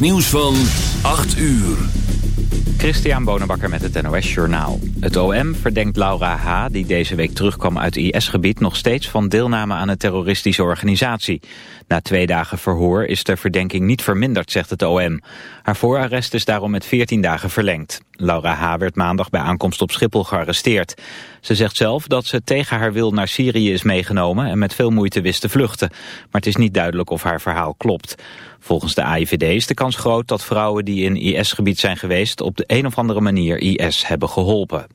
Nieuws van 8 uur. Christian Bonenbakker met het NOS Journaal. Het OM verdenkt Laura H., die deze week terugkwam uit IS-gebied... nog steeds van deelname aan een terroristische organisatie. Na twee dagen verhoor is de verdenking niet verminderd, zegt het OM. Haar voorarrest is daarom met 14 dagen verlengd. Laura H. werd maandag bij aankomst op Schiphol gearresteerd. Ze zegt zelf dat ze tegen haar wil naar Syrië is meegenomen... en met veel moeite wist te vluchten. Maar het is niet duidelijk of haar verhaal klopt. Volgens de AIVD is de kans groot dat vrouwen die in IS-gebied zijn geweest... op de een of andere manier IS hebben geholpen.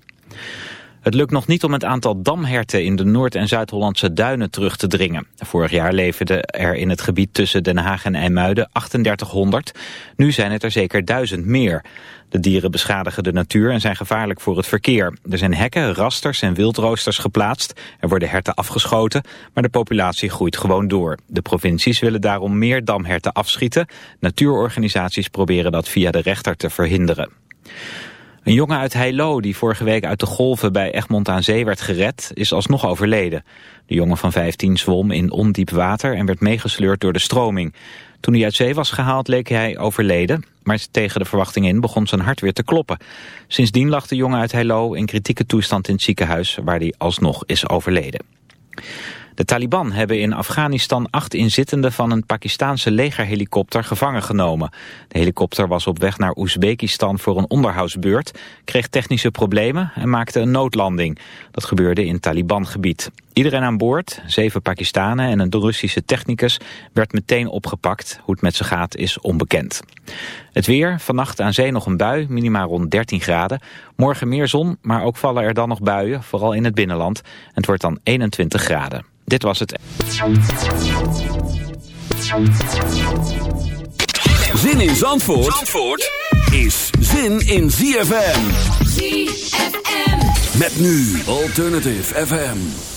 Het lukt nog niet om het aantal damherten in de Noord- en Zuid-Hollandse duinen terug te dringen. Vorig jaar leefden er in het gebied tussen Den Haag en IJmuiden 3800. Nu zijn het er zeker duizend meer. De dieren beschadigen de natuur en zijn gevaarlijk voor het verkeer. Er zijn hekken, rasters en wildroosters geplaatst. Er worden herten afgeschoten, maar de populatie groeit gewoon door. De provincies willen daarom meer damherten afschieten. Natuurorganisaties proberen dat via de rechter te verhinderen. Een jongen uit Heilo die vorige week uit de golven bij Egmond aan Zee werd gered, is alsnog overleden. De jongen van 15 zwom in ondiep water en werd meegesleurd door de stroming. Toen hij uit zee was gehaald leek hij overleden, maar tegen de verwachting in begon zijn hart weer te kloppen. Sindsdien lag de jongen uit Heilo in kritieke toestand in het ziekenhuis waar hij alsnog is overleden. De Taliban hebben in Afghanistan acht inzittenden van een Pakistaanse legerhelikopter gevangen genomen. De helikopter was op weg naar Oezbekistan voor een onderhoudsbeurt, kreeg technische problemen en maakte een noodlanding. Dat gebeurde in Taliban-gebied. Iedereen aan boord, zeven Pakistanen en een Russische technicus, werd meteen opgepakt. Hoe het met ze gaat is onbekend. Het weer, vannacht aan zee nog een bui, minimaal rond 13 graden. Morgen meer zon, maar ook vallen er dan nog buien, vooral in het binnenland. En het wordt dan 21 graden. Dit was het. Zin in Zandvoort, Zandvoort is zin in ZFM. ZFM. Met nu Alternative FM.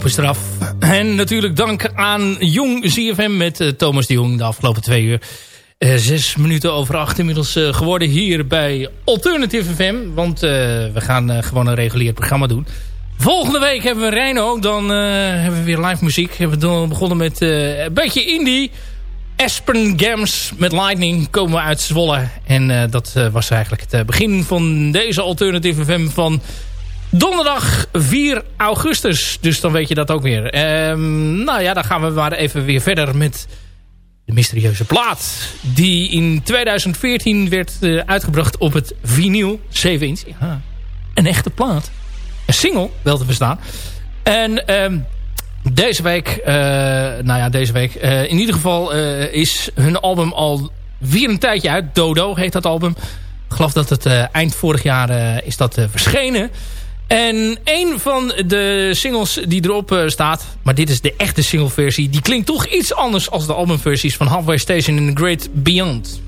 Kop is. En natuurlijk dank aan Jong ZFM met Thomas de Jong de afgelopen twee uur. zes minuten over acht inmiddels geworden hier bij Alternative FM. Want we gaan gewoon een regulier programma doen. Volgende week hebben we Reino. Dan hebben we weer live muziek. We begonnen met een beetje indie. Aspen Gams met Lightning komen we uit Zwolle. En dat was eigenlijk het begin van deze Alternative FM van donderdag 4 augustus. Dus dan weet je dat ook weer. Um, nou ja, dan gaan we maar even weer verder met de mysterieuze plaat. Die in 2014 werd uh, uitgebracht op het vinyl 7 inch. Ja, een echte plaat. Een single, wel te verstaan. En um, deze week, uh, nou ja, deze week. Uh, in ieder geval is hun album al weer een tijdje uit. Dodo heet dat album. Ik geloof dat het eind vorig jaar is dat verschenen. En een van de singles die erop uh, staat... maar dit is de echte singleversie... die klinkt toch iets anders als de albumversies van Halfway Station in The Great Beyond.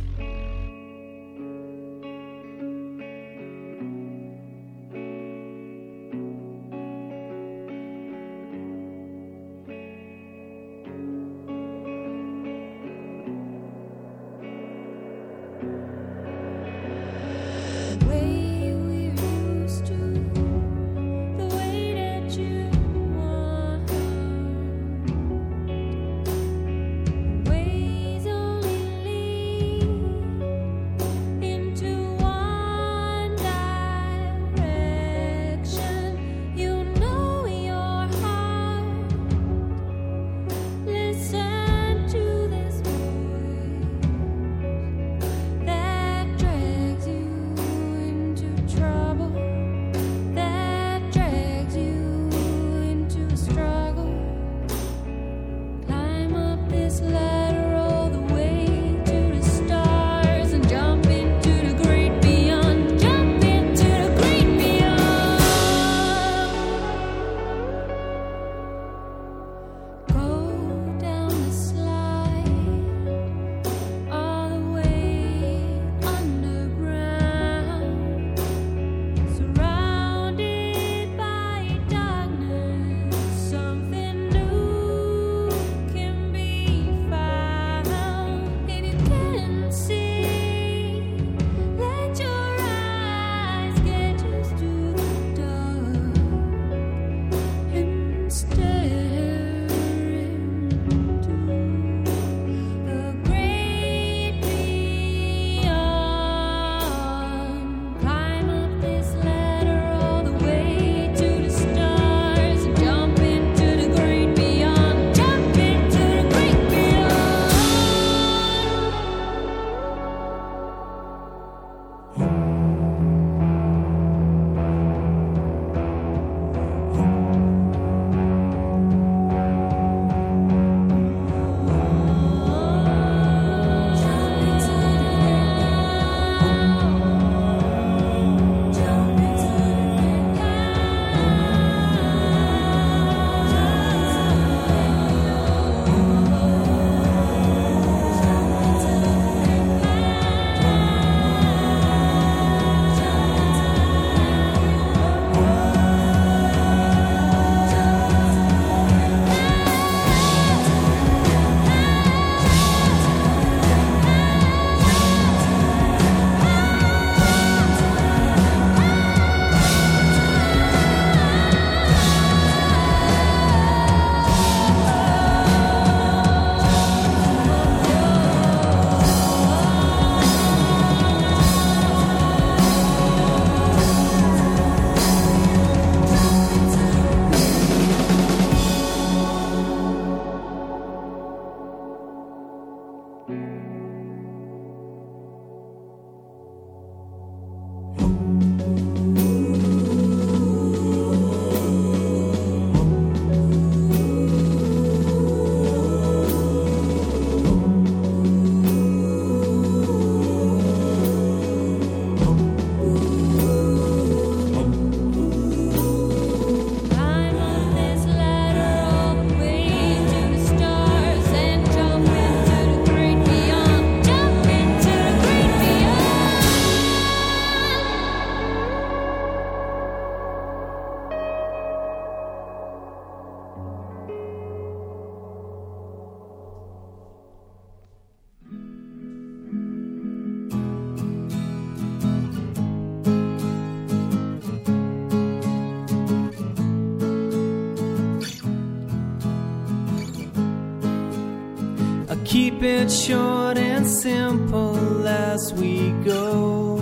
Keep it short and simple as we go.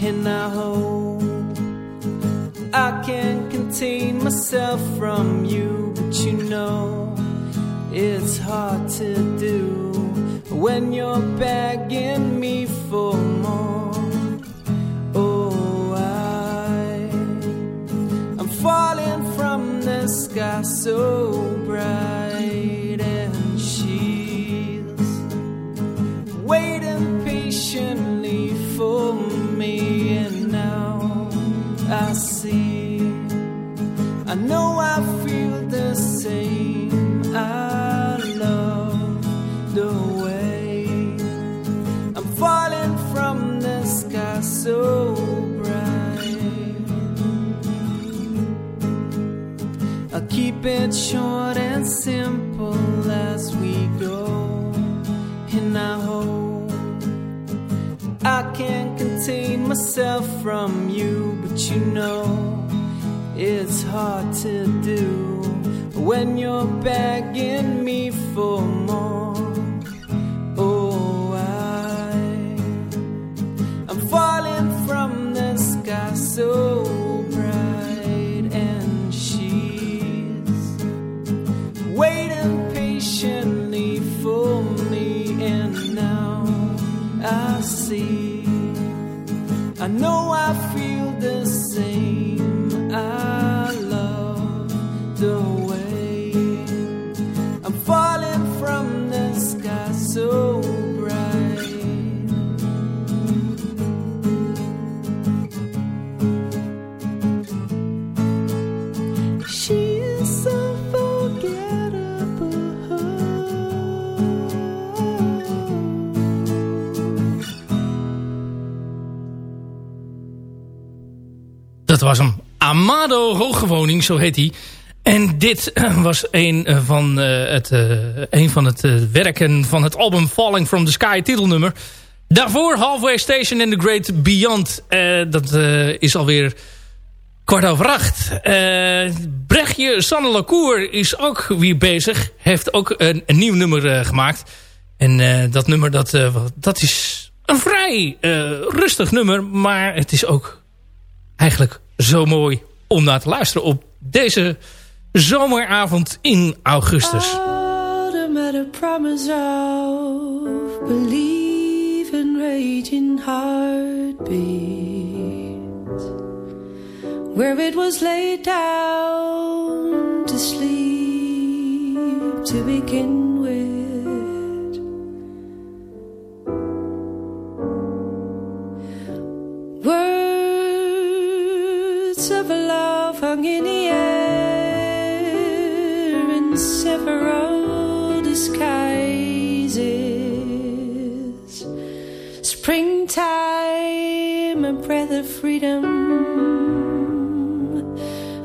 And I hope I can contain myself from you, but you know it's hard to do when you're begging me for more. Oh, I, I'm falling from the sky so I know I feel the same. I love the way I'm falling from the sky so bright. I'll keep it short and simple as we go, and I hope I can't contain myself from you, but you know it's hard to do when you're begging me for more. Oh, I, I'm falling from the sky so bright, and she's waiting patiently for me, and now I see. I know was hem. Amado Hooggewoning, zo heet hij. En dit was een eh, van, eh, het, eh, een van het eh, werken van het album Falling from the Sky titelnummer. Daarvoor Halfway Station and the Great Beyond. Dat is alweer kwart over acht. Eh Brechtje Sanne Lacour is ook weer bezig. Heeft ook een, een nieuw nummer gemaakt. En dat nummer dat, dat is een vrij rustig nummer. Maar het is ook eigenlijk zo mooi om naar te luisteren op deze zomeravond in augustus. Of where it was laid down to sleep to begin with. Hung in the air in several disguises. Springtime, a breath of freedom.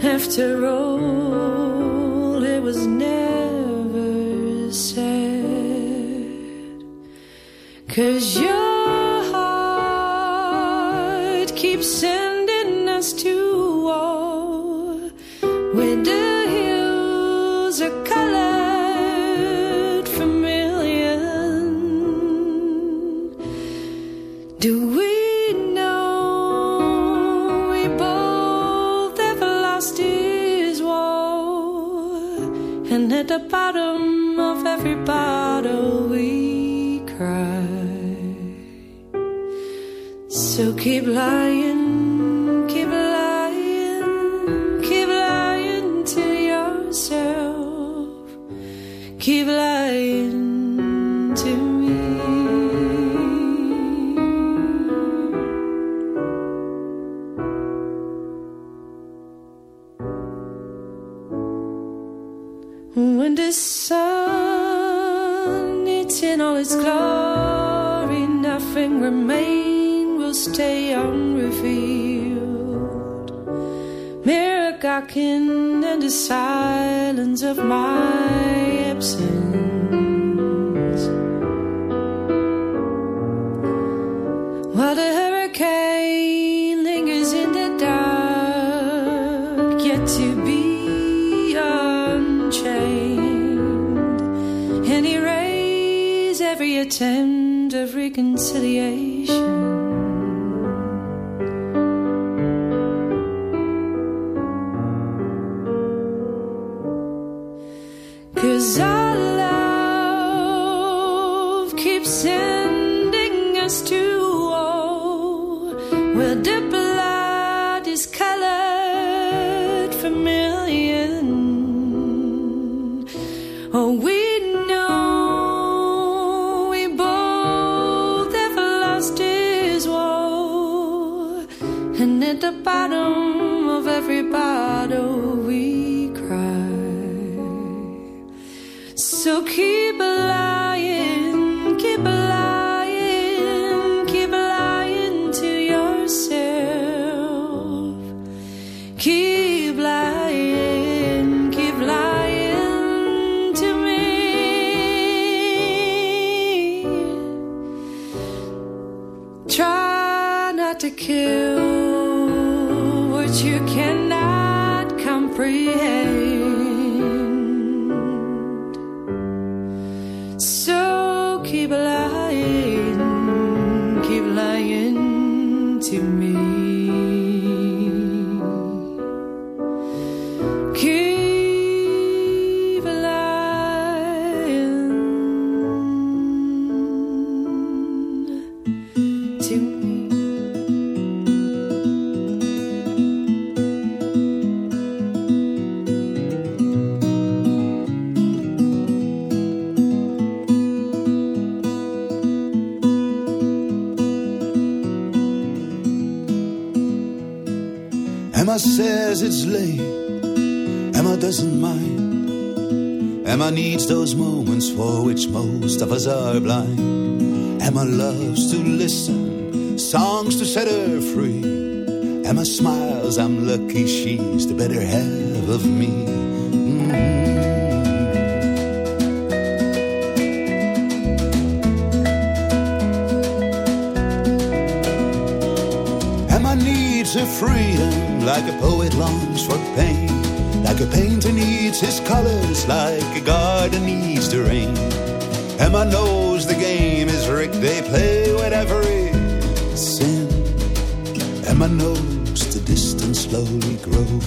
After all, it was never said. Cause your heart keeps sending us to war color. And at the bottom of every bottle we cry. So keep lying, Says it's late. Emma doesn't mind. Emma needs those moments for which most of us are blind. Emma loves to listen, songs to set her free. Emma smiles, I'm lucky she's the better half of me. Like a poet longs for pain. Like a painter needs his colors, like a garden needs the rain. Emma knows the game is rigged, they play with every sin. Emma knows the distance slowly grows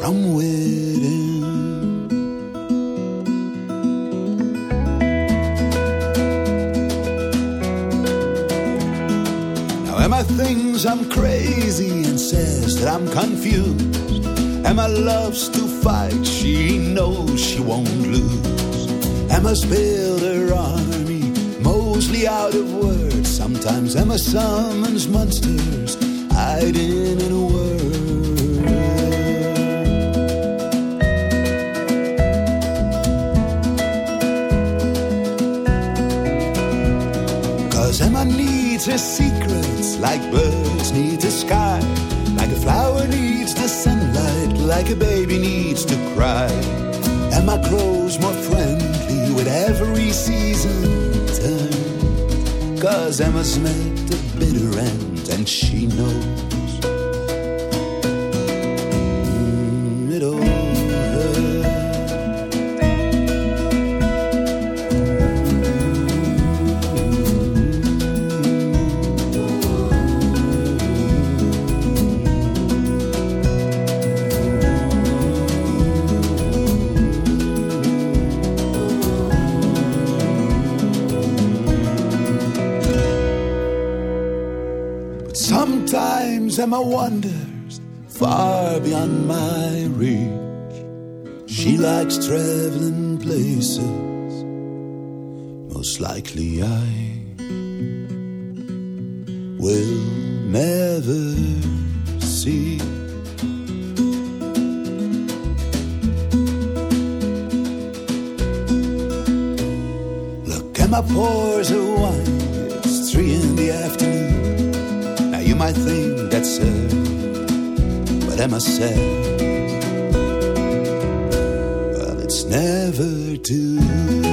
from within. Thinks I'm crazy and says that I'm confused. Emma loves to fight, she knows she won't lose. Emma's built her army, mostly out of words. Sometimes Emma summons monsters, hiding in a word. Cause Emma needs her like birds need the sky. Like a flower needs the sunlight, like a baby needs to cry. Emma grows more friendly with every season turn. Cause Emma's met the bitter end and she knows. Sometimes my wanders far beyond my reach. She likes traveling places. Most likely I will never but Emma said, Well, it's never too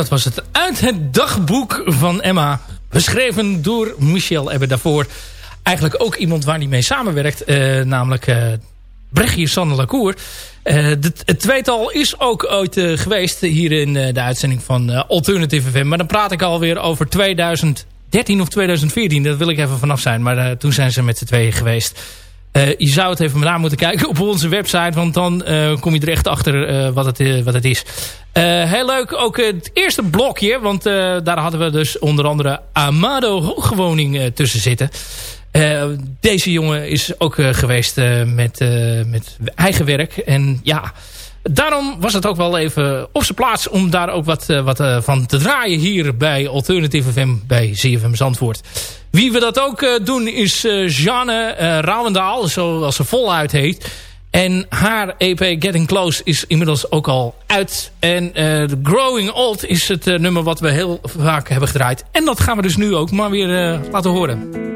dat was het uit het dagboek van Emma. Beschreven door Michel Ebbe daarvoor. Eigenlijk ook iemand waar hij mee samenwerkt. Uh, namelijk uh, Brechtje Sanne Lacour. Uh, het tweetal is ook ooit geweest hier in de uitzending van Alternative FM. Maar dan praat ik alweer over 2013 of 2014. Dat wil ik even vanaf zijn. Maar toen zijn ze met z'n tweeën geweest. Uh, je zou het even naar moeten kijken op onze website. Want dan uh, kom je er echt achter uh, wat, het, wat het is. heel leuk ook het eerste blokje. Want daar hadden we dus onder andere Amado Hooggewoning tussen zitten. deze jongen is ook geweest met, met eigen werk. En ja, daarom was het ook wel even op zijn plaats om daar ook wat, wat van te draaien hier bij Alternative FM bij ZFM Zandvoort. Wie we dat ook uh, doen is Jeanne Rouwendaal, zoals ze voluit heet. En haar EP Getting Close is inmiddels ook al uit. En Growing Old is het nummer wat we heel vaak hebben gedraaid. En dat gaan we dus nu ook maar weer laten horen.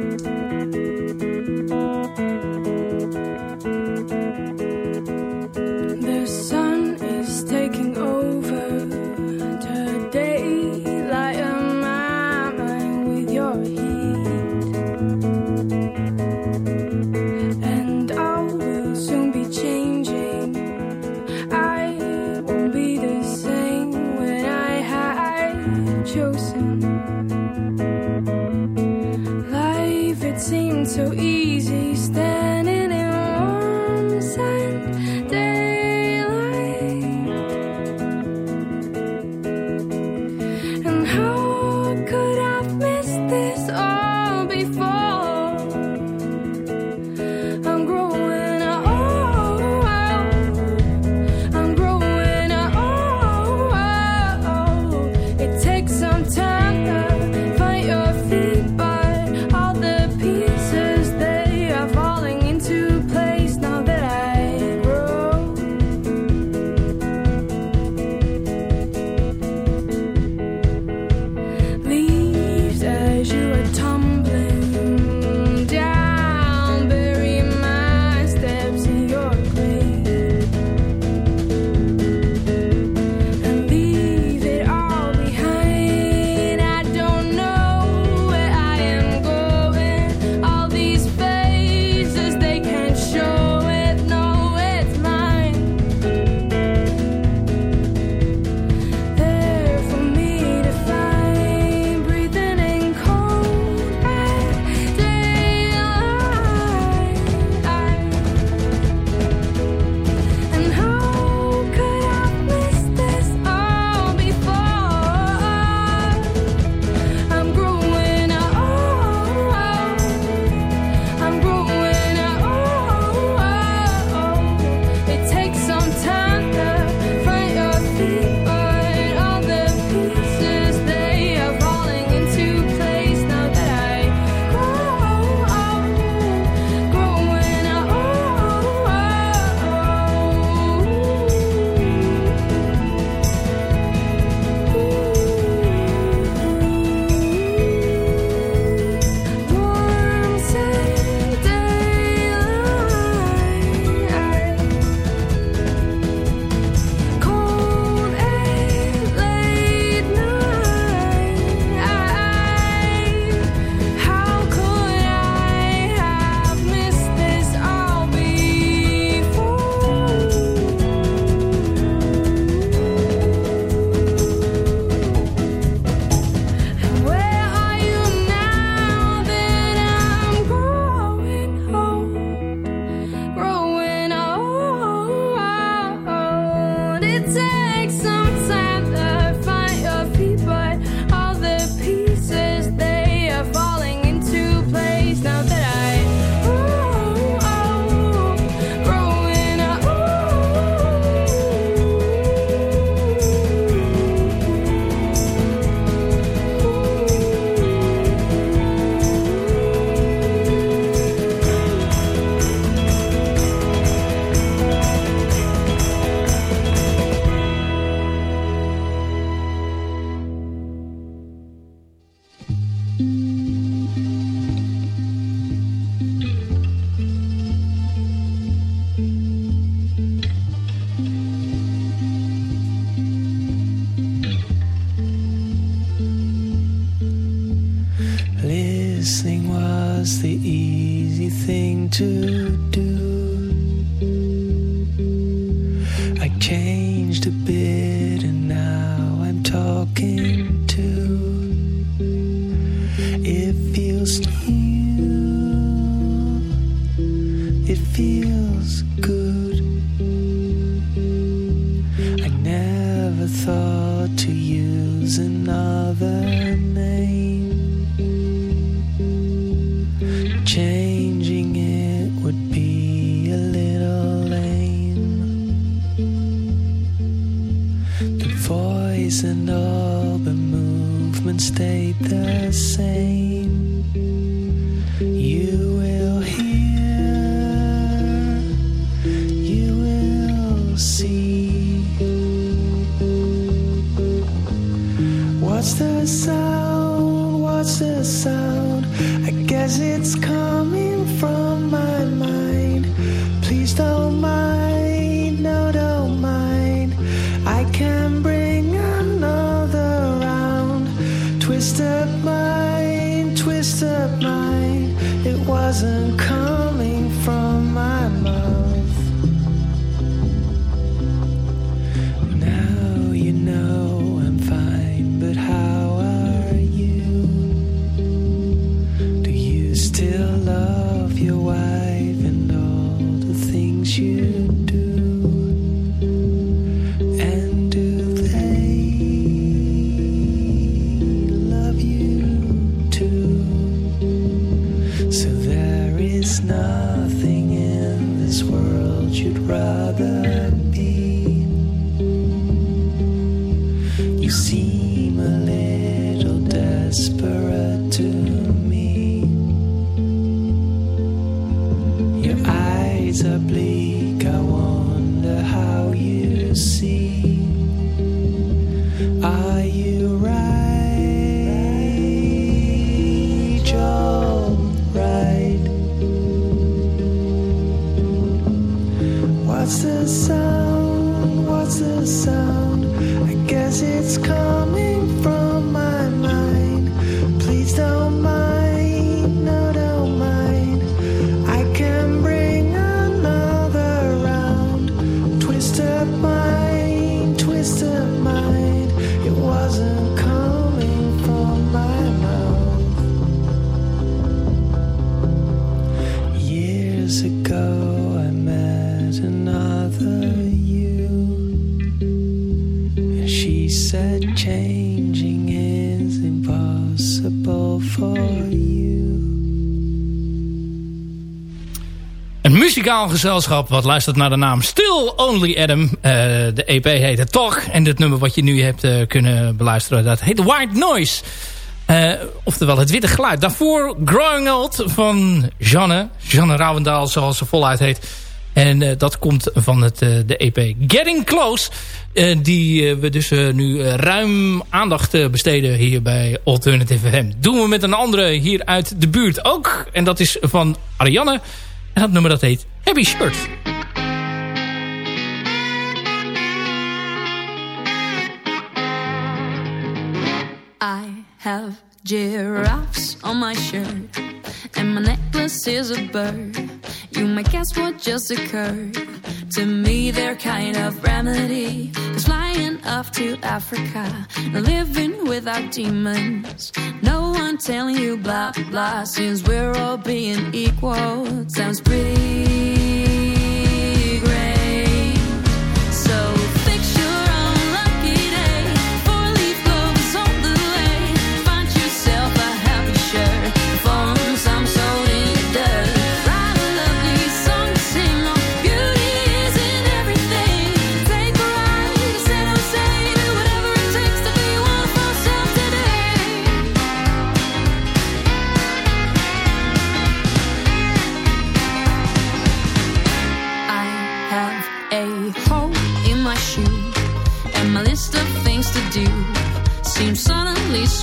wasn't coming from my mind. Gezelschap wat luistert naar de naam Still Only Adam. Uh, de EP heet het toch. En het nummer wat je nu hebt uh, kunnen beluisteren, dat heet White Noise. Uh, oftewel het witte geluid. Daarvoor Growing Old van Janne. Janne Rouwendaal zoals ze voluit heet. En dat komt van het, de EP Getting Close. die we dus nu ruim aandacht besteden hier bij Alternative FM. Doen we met een andere hier uit de buurt ook. En dat is van Ariane. En dat nummer dat heet Happy Shirt. I have giraffes on my shirt And my necklace is a bird. You might guess what just occurred. To me they're kind of remedy. Cause flying off to Africa Living without demons. No one telling you blah blah Since we're all being equal. Sounds pretty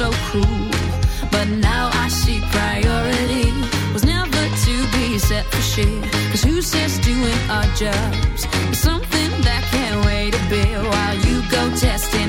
so cruel. But now I see priority was never to be set for shit. Cause who says doing our jobs is something that can't wait a bit while you go testing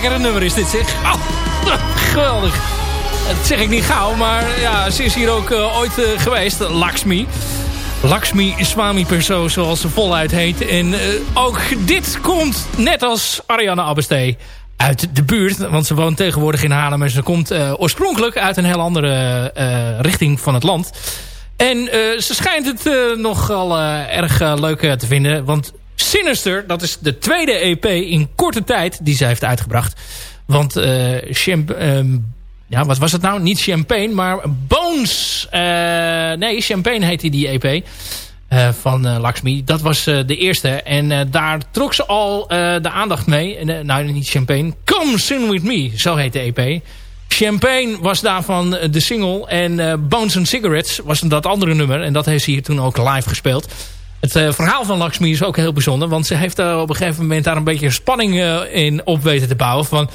lekkere nummer is dit zeg. Geweldig. Dat zeg ik niet gauw, maar ja, ze is hier ook uh, ooit uh, geweest. Lakshmi. Lakshmi Swami Perso, zoals ze voluit heet. En uh, ook dit komt, net als Ariane Abbestee, uit de buurt. Want ze woont tegenwoordig in Haarlem. En ze komt oorspronkelijk uit een heel andere richting van het land. En ze schijnt het nogal erg leuk te vinden. Want Sinister, dat is de tweede EP in korte tijd die zij heeft uitgebracht. Want uh, ja, wat was het nou? Niet Champagne, maar Bones. Uh, nee, Champagne heette die EP uh, van uh, Lakshmi. Dat was de eerste. En daar trok ze al de aandacht mee. nou, niet Champagne. Come Sing With Me, zo heet de EP. Champagne was daarvan de single. En Bones and Cigarettes was dat andere nummer. En dat heeft ze hier toen ook live gespeeld. Het uh, verhaal van Lakshmi is ook heel bijzonder. Want ze heeft uh, op een gegeven moment daar een beetje spanning uh, in op weten te bouwen. Van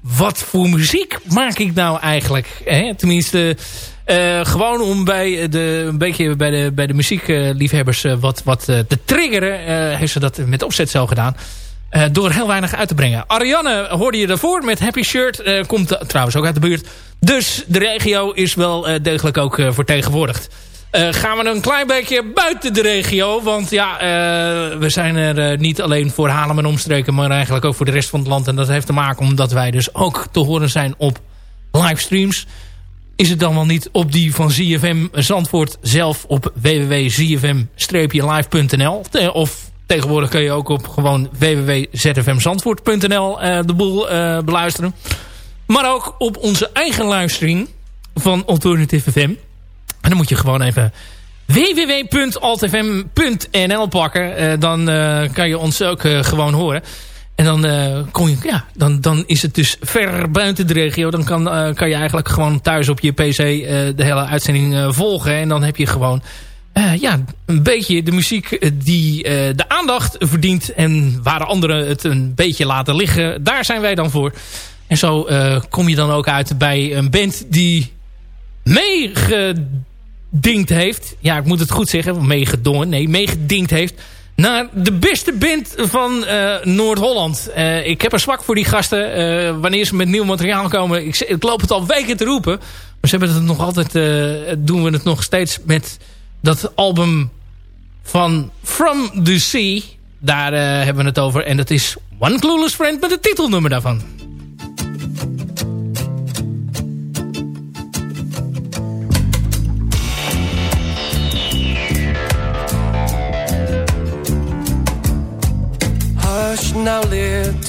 wat voor muziek maak ik nou eigenlijk? Hè? Tenminste, gewoon om bij de, een beetje bij de, bij de muziekliefhebbers wat, wat te triggeren. heeft ze dat met opzet zo gedaan. door heel weinig uit te brengen. Ariane hoorde je daarvoor met Happy Shirt. komt trouwens ook uit de buurt. Dus de regio is wel degelijk ook vertegenwoordigd. Uh, gaan we een klein beetje buiten de regio. Want ja, uh, we zijn er uh, niet alleen voor Haarlem en omstreken... maar eigenlijk ook voor de rest van het land. En dat heeft te maken omdat wij dus ook te horen zijn op livestreams. Is het dan wel niet op die van ZFM Zandvoort zelf op www.zfm-live.nl. Of tegenwoordig kun je ook op gewoon www.zfmzandvoort.nl de boel beluisteren. Maar ook op onze eigen livestream van Alternative FM. En dan moet je gewoon even www.altfm.nl pakken. dan kan je ons ook gewoon horen. En dan, kom je, ja, dan, dan is het dus ver buiten de regio. Dan kan, kan je eigenlijk gewoon thuis op je pc de hele uitzending volgen. En dan heb je gewoon ja, een beetje de muziek eh, die de aandacht verdient. En waar anderen het een beetje laten liggen, daar zijn wij dan voor. En zo kom je dan ook uit bij een band die meegedinkt heeft. Ja, ik moet het goed zeggen, meegedongen. Nee, meegedinkt heeft naar de beste band van uh, Noord-Holland. Uh, ik heb een zwak voor die gasten. Uh, wanneer ze met nieuw materiaal komen. Ik, loop het al weken te roepen. Maar ze hebben het nog altijd... doen we het nog steeds met dat album van From the Sea. Daar hebben we het over. En dat is One Clueless Friend met het titelnummer daarvan.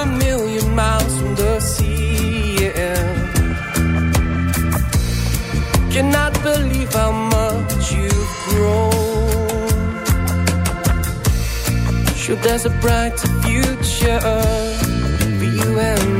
A million miles from the sea Cannot believe how much you've grown. Sure, there's a brighter future for you and me,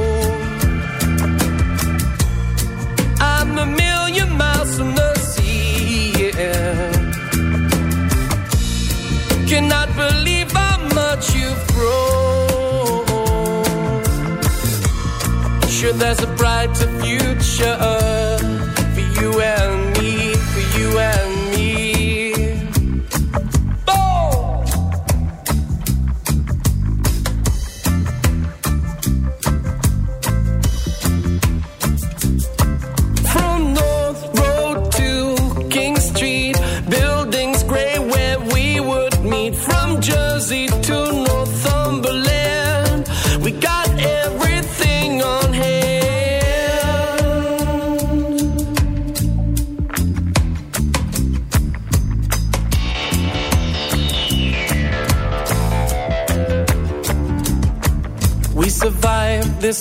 There's a brighter future for you and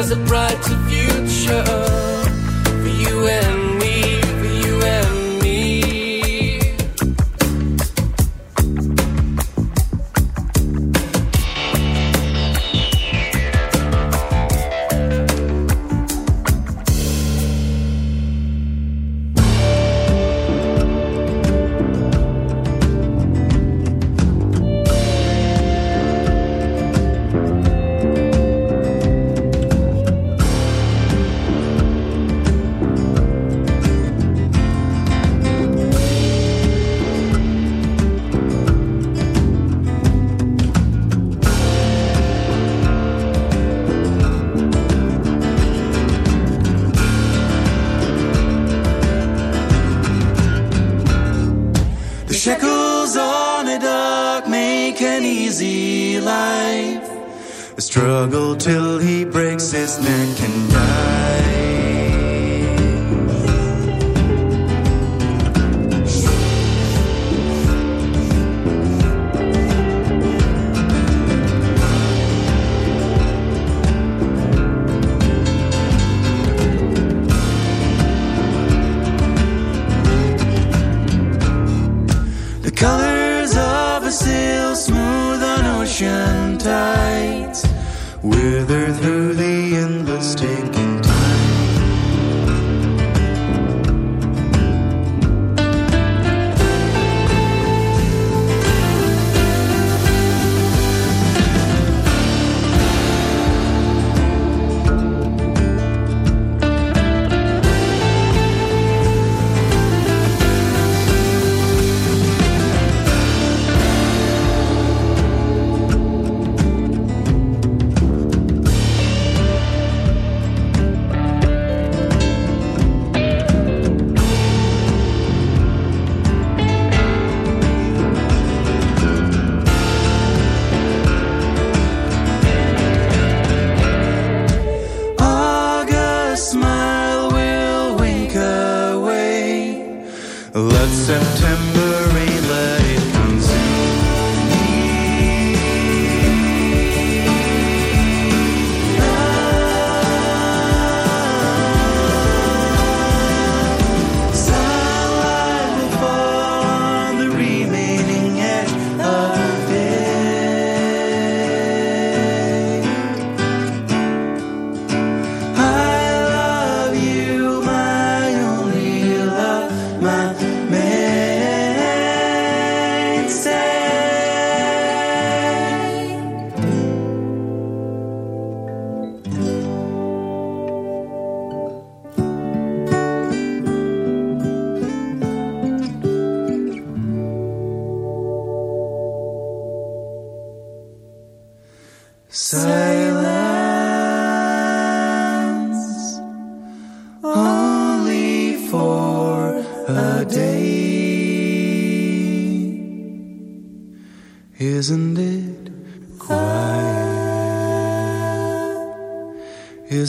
there's a brighter future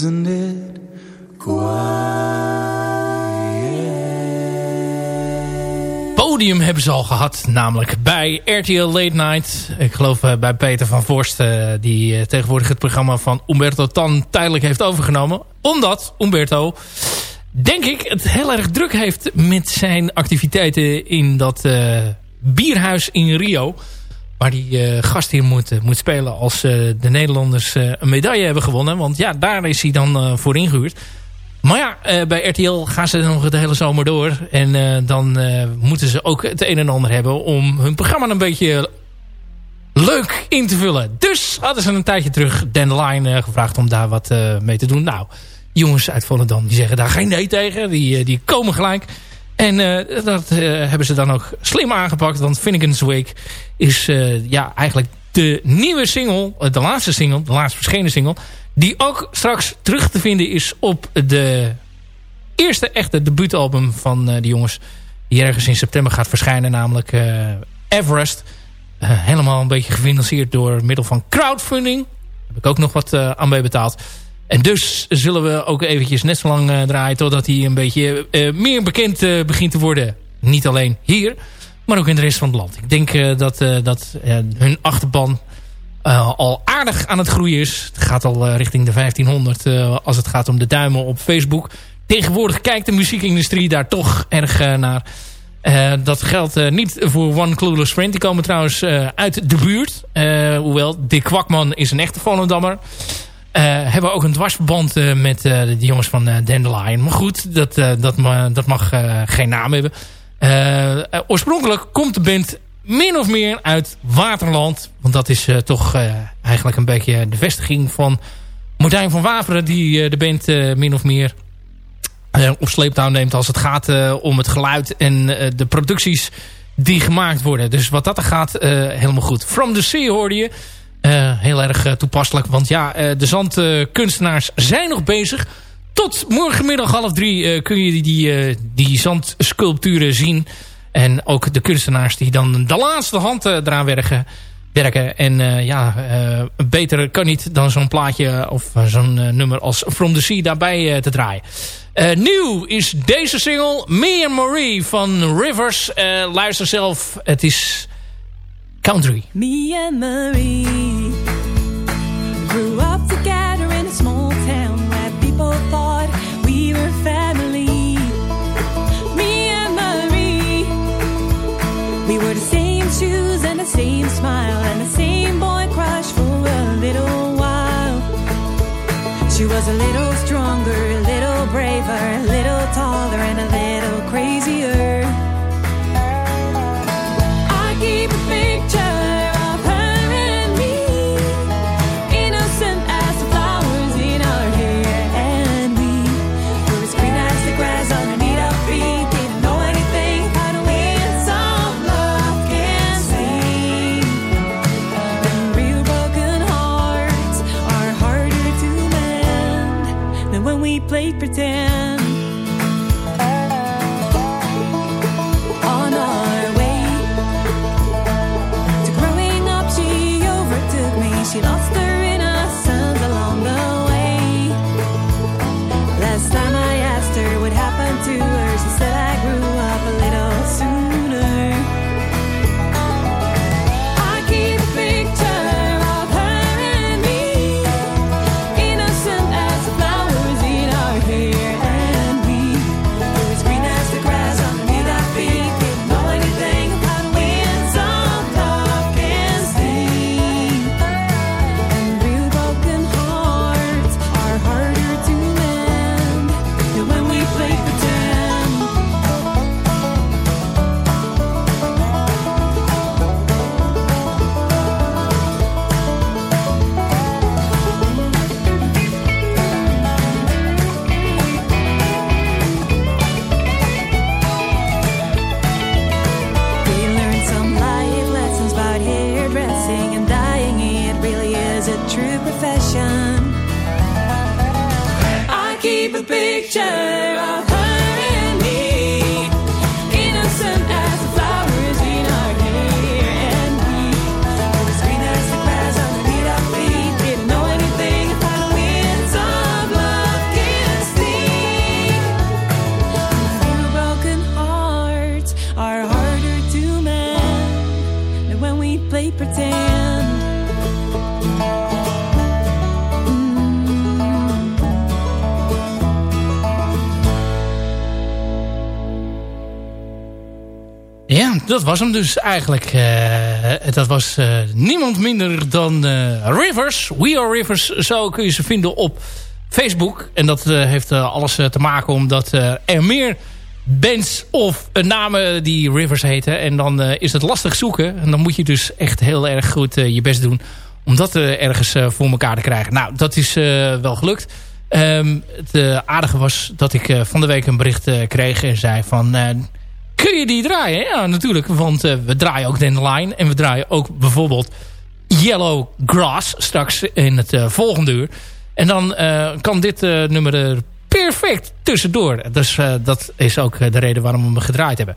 Isn't it quiet? Podium hebben ze al gehad, namelijk bij RTL Late Night. Ik geloof eh, bij Peter van Vorst, eh, die eh, tegenwoordig het programma van Umberto Tan tijdelijk heeft overgenomen. Omdat Umberto, denk ik, het heel erg druk heeft met zijn activiteiten in dat bierhuis in Rio. Waar die eh gast hier moet, eh, moet spelen als eh, de Nederlanders een medaille hebben gewonnen. Want ja, daar is hij dan voor ingehuurd. Maar ja, bij RTL gaan ze nog de hele zomer door. En dan moeten ze ook het een en ander hebben om hun programma een beetje leuk in te vullen. Dus hadden ze een tijdje terug Dandelion gevraagd om daar wat mee te doen. Nou, jongens uit Volendam die zeggen daar geen nee tegen. Die, die komen gelijk. En eh, dat eh, hebben ze dan ook slim aangepakt. Want Finnegan's Wake is eh, ja, eigenlijk de nieuwe single. de laatste single, de laatst verschenen single. Die ook straks terug te vinden is op de eerste echte debuutalbum van de jongens. Die ergens in september gaat verschijnen. Namelijk Everest. Helemaal een beetje gefinancierd door middel van crowdfunding. Daar heb ik ook nog wat aan mee betaald. En dus zullen we ook eventjes net zo lang eh, draaien... totdat hij een beetje eh, meer bekend eh, begint te worden. Niet alleen hier, maar ook in de rest van het land. Ik denk dat, dat hun achterban al aardig aan het groeien is. Het gaat al richting de 1500 eh, als het gaat om de duimen op Facebook. Tegenwoordig kijkt de muziekindustrie daar toch erg naar. Dat geldt niet voor One Clueless Friend. Die komen trouwens uit de buurt. Hoewel, Dick Kwakman is een echte Volendammer. Eh hebben ook een dwarsverband eh, met eh, de jongens van Dandelion. Maar goed, dat, dat, dat mag geen naam hebben. Oorspronkelijk komt de band min of meer uit Waterland. Want dat is toch eigenlijk een beetje de vestiging van Martijn van Waveren. Die de band min of meer op sleeptouw neemt als het gaat om het geluid en de producties die gemaakt worden. Dus wat dat er gaat, helemaal goed. From the Sea hoorde je. Eh, heel erg eh, toepasselijk, want ja, eh, de zandkunstenaars zijn nog bezig. Tot morgenmiddag half drie kun je die, die, die zandsculpturen zien. En ook de kunstenaars die dan de laatste hand eraan werken. werken. En ja, beter kan niet dan zo'n plaatje of zo'n nummer als From the Sea daarbij te draaien. nieuw is deze single Me and Marie van Rivers. luister zelf, het is country. Me and Marie grew up together in a small town where people thought we were family. Me and Marie, we were the same shoes and the same smile and the same boy crush for a little while. She was a little stronger, a little braver, a little taller and a little crazier. Pretend. Dat was hem dus eigenlijk. Eh, dat was eh, niemand minder dan eh, Rivers. We Are Rivers, zo kun je ze vinden op Facebook. En dat heeft alles te maken omdat er meer bands of namen die Rivers heten. En dan is het lastig zoeken. En dan moet je dus echt heel erg goed je best doen om dat ergens voor elkaar te krijgen. Nou, dat is wel gelukt. Ehm, het aardige was dat ik van de week een bericht kreeg en zei van... Kun je die draaien? Ja, natuurlijk. Want uh, we draaien ook Dandelion. En we draaien ook bijvoorbeeld Yellow Grass straks in het uh, volgende uur. En dan uh, kan dit nummer er perfect tussendoor. Dus dat is ook de reden waarom we hem gedraaid hebben.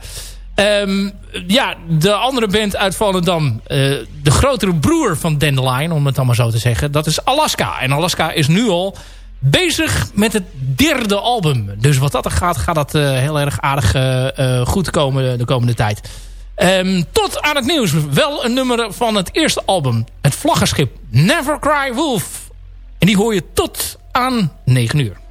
Um, ja, de andere band uit Volendam. de grotere broer van Dandelion, om het allemaal zo te zeggen. Dat is Alaska. En Alaska is nu al bezig met het derde album. Dus wat dat er gaat, gaat dat uh, heel erg aardig uh, goed komen de komende tijd. Um, tot aan het nieuws. Wel een nummer van het eerste album. Het vlaggenschip Never Cry Wolf. En die hoor je tot aan 9 uur.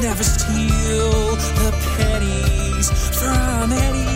Never steal the pennies from any